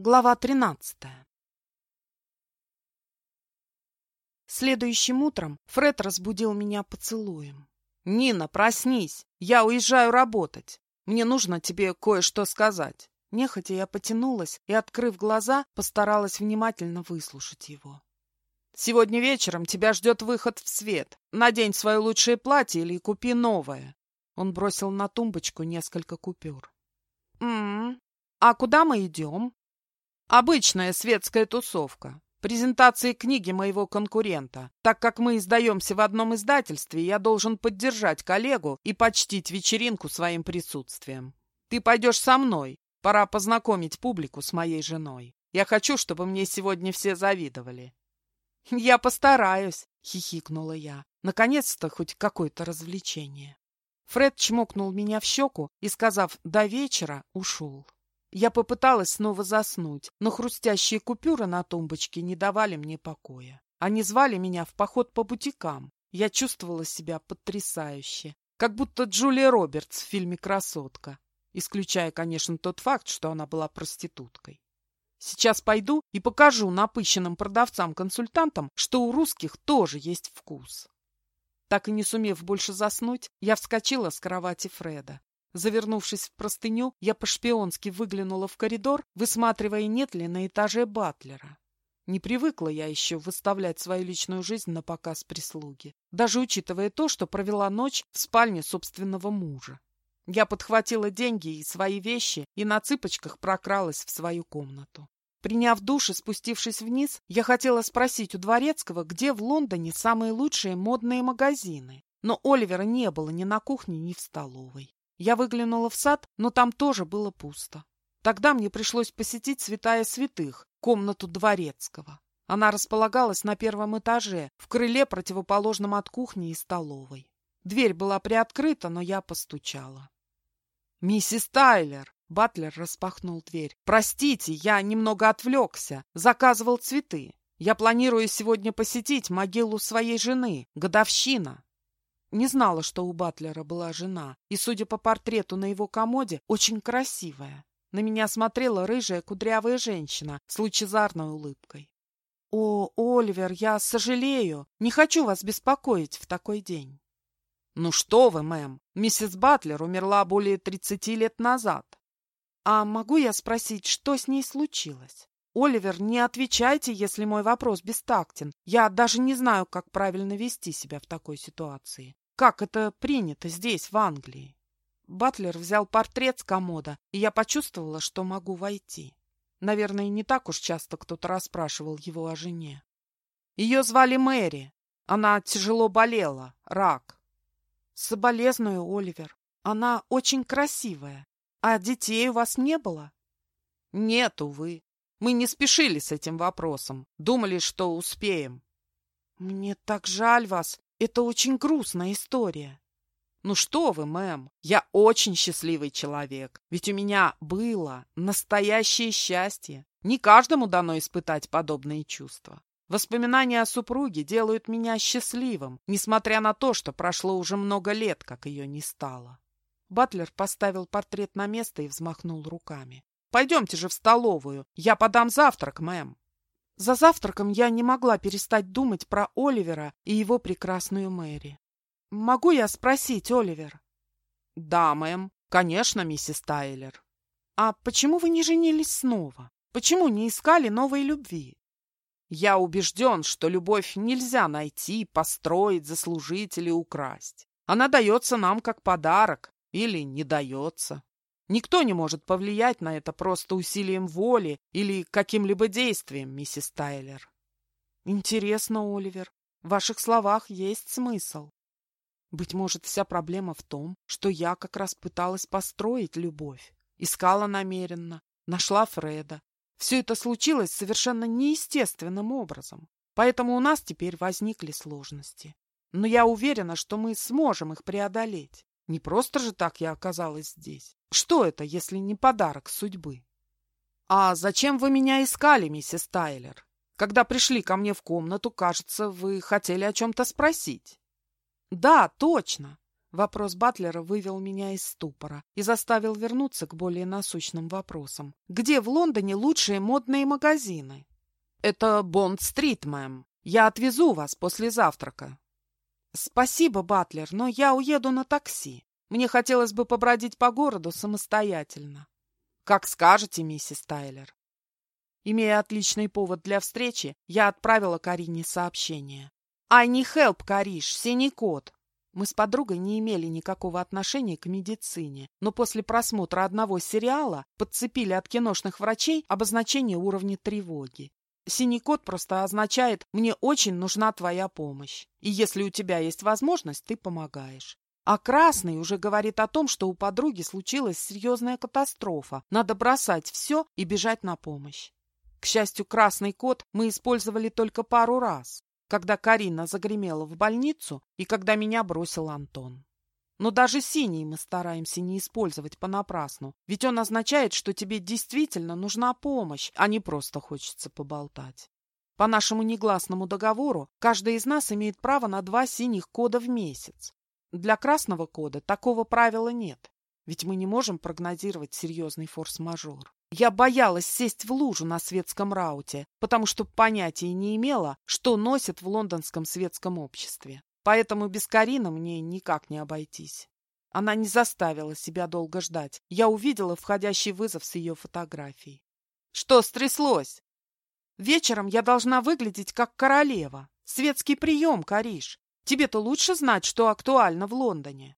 Глава 13 Следующим утром Фред разбудил меня поцелуем. «Нина, проснись! Я уезжаю работать. Мне нужно тебе кое-что сказать». Нехотя я потянулась и, открыв глаза, постаралась внимательно выслушать его. «Сегодня вечером тебя ждет выход в свет. Надень свое лучшее платье или купи новое». Он бросил на тумбочку несколько купюр. «М-м, а куда мы идем?» Обычная светская тусовка. Презентации книги моего конкурента. Так как мы издаемся в одном издательстве, я должен поддержать коллегу и почтить вечеринку своим присутствием. Ты пойдешь со мной. Пора познакомить публику с моей женой. Я хочу, чтобы мне сегодня все завидовали. Я постараюсь, хихикнула я. Наконец-то хоть какое-то развлечение. Фред чмокнул меня в щеку и, сказав «до вечера», ушел. Я попыталась снова заснуть, но хрустящие купюры на тумбочке не давали мне покоя. Они звали меня в поход по бутикам. Я чувствовала себя потрясающе, как будто Джулия Робертс в фильме «Красотка», исключая, конечно, тот факт, что она была проституткой. Сейчас пойду и покажу напыщенным продавцам-консультантам, что у русских тоже есть вкус. Так и не сумев больше заснуть, я вскочила с кровати Фреда. Завернувшись в простыню, я по-шпионски выглянула в коридор, высматривая, нет ли на этаже Батлера. Не привыкла я еще выставлять свою личную жизнь на показ прислуги, даже учитывая то, что провела ночь в спальне собственного мужа. Я подхватила деньги и свои вещи и на цыпочках прокралась в свою комнату. Приняв душ и спустившись вниз, я хотела спросить у Дворецкого, где в Лондоне самые лучшие модные магазины. Но Оливера не было ни на кухне, ни в столовой. Я выглянула в сад, но там тоже было пусто. Тогда мне пришлось посетить святая святых, комнату дворецкого. Она располагалась на первом этаже, в крыле, противоположном от кухни и столовой. Дверь была приоткрыта, но я постучала. «Миссис Тайлер!» Батлер распахнул дверь. «Простите, я немного отвлекся. Заказывал цветы. Я планирую сегодня посетить могилу своей жены. Годовщина. Не знала, что у Батлера была жена, и, судя по портрету на его комоде, очень красивая. На меня смотрела рыжая кудрявая женщина с лучезарной улыбкой. «О, Оливер, я сожалею, не хочу вас беспокоить в такой день». «Ну что вы, мэм, миссис Батлер умерла более тридцати лет назад». «А могу я спросить, что с ней случилось?» «Оливер, не отвечайте, если мой вопрос бестактен. Я даже не знаю, как правильно вести себя в такой ситуации. Как это принято здесь, в Англии?» Батлер взял портрет с комода, и я почувствовала, что могу войти. Наверное, не так уж часто кто-то расспрашивал его о жене. Ее звали Мэри. Она тяжело болела, рак. Соболезную, Оливер. Она очень красивая. А детей у вас не было? Нет, увы. Мы не спешили с этим вопросом. Думали, что успеем. Мне так жаль вас. Это очень грустная история. Ну что вы, мэм, я очень счастливый человек. Ведь у меня было настоящее счастье. Не каждому дано испытать подобные чувства. Воспоминания о супруге делают меня счастливым, несмотря на то, что прошло уже много лет, как ее не стало. Батлер поставил портрет на место и взмахнул руками. Пойдемте же в столовую. Я подам завтрак, мэм. За завтраком я не могла перестать думать про Оливера и его прекрасную Мэри. Могу я спросить, Оливер? Да, мэм. Конечно, миссис Тайлер. А почему вы не женились снова? Почему не искали новой любви? Я убежден, что любовь нельзя найти, построить, заслужить или украсть. Она дается нам как подарок или не дается. Никто не может повлиять на это просто усилием воли или каким-либо действием, миссис Тайлер. Интересно, Оливер, в ваших словах есть смысл. Быть может, вся проблема в том, что я как раз пыталась построить любовь. Искала намеренно, нашла Фреда. Все это случилось совершенно неестественным образом. Поэтому у нас теперь возникли сложности. Но я уверена, что мы сможем их преодолеть. Не просто же так я оказалась здесь. Что это, если не подарок судьбы? А зачем вы меня искали, миссис Тайлер? Когда пришли ко мне в комнату, кажется, вы хотели о чем-то спросить. Да, точно. Вопрос Батлера вывел меня из ступора и заставил вернуться к более насущным вопросам. Где в Лондоне лучшие модные магазины? Это Бонд-стрит, мэм. Я отвезу вас после завтрака. Спасибо, Батлер, но я уеду на такси. Мне хотелось бы побродить по городу самостоятельно. Как скажете, миссис Тайлер. Имея отличный повод для встречи, я отправила Карине сообщение. «I need help, Кариш, синий кот. Мы с подругой не имели никакого отношения к медицине, но после просмотра одного сериала подцепили от киношных врачей обозначение уровня тревоги. Синий код просто означает «мне очень нужна твоя помощь», и если у тебя есть возможность, ты помогаешь. А красный уже говорит о том, что у подруги случилась серьезная катастрофа, надо бросать все и бежать на помощь. К счастью, красный код мы использовали только пару раз когда Карина загремела в больницу и когда меня бросил Антон. Но даже синий мы стараемся не использовать понапрасну, ведь он означает, что тебе действительно нужна помощь, а не просто хочется поболтать. По нашему негласному договору, каждый из нас имеет право на два синих кода в месяц. Для красного кода такого правила нет, ведь мы не можем прогнозировать серьезный форс-мажор. Я боялась сесть в лужу на светском рауте, потому что понятия не имела, что носят в лондонском светском обществе. Поэтому без Карины мне никак не обойтись. Она не заставила себя долго ждать. Я увидела входящий вызов с ее фотографией. Что стряслось? Вечером я должна выглядеть как королева. Светский прием, Кариш. Тебе-то лучше знать, что актуально в Лондоне.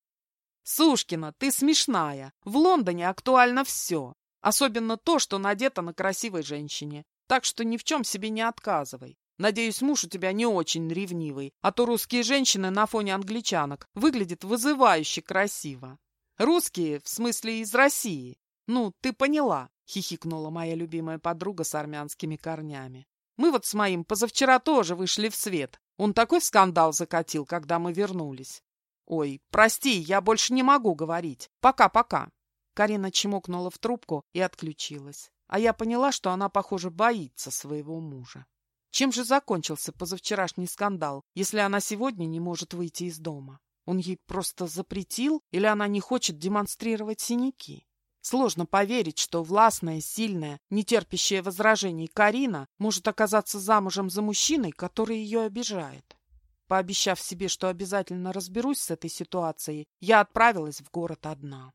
Сушкина, ты смешная. В Лондоне актуально все. Особенно то, что надето на красивой женщине. Так что ни в чем себе не отказывай. Надеюсь, муж у тебя не очень ревнивый, а то русские женщины на фоне англичанок выглядят вызывающе красиво. Русские, в смысле из России. Ну, ты поняла, хихикнула моя любимая подруга с армянскими корнями. Мы вот с моим позавчера тоже вышли в свет. Он такой скандал закатил, когда мы вернулись. Ой, прости, я больше не могу говорить. Пока-пока. Карина чмокнула в трубку и отключилась. А я поняла, что она, похоже, боится своего мужа. Чем же закончился позавчерашний скандал, если она сегодня не может выйти из дома? Он ей просто запретил или она не хочет демонстрировать синяки? Сложно поверить, что властная, сильная, нетерпящая возражений Карина может оказаться замужем за мужчиной, который ее обижает. Пообещав себе, что обязательно разберусь с этой ситуацией, я отправилась в город одна.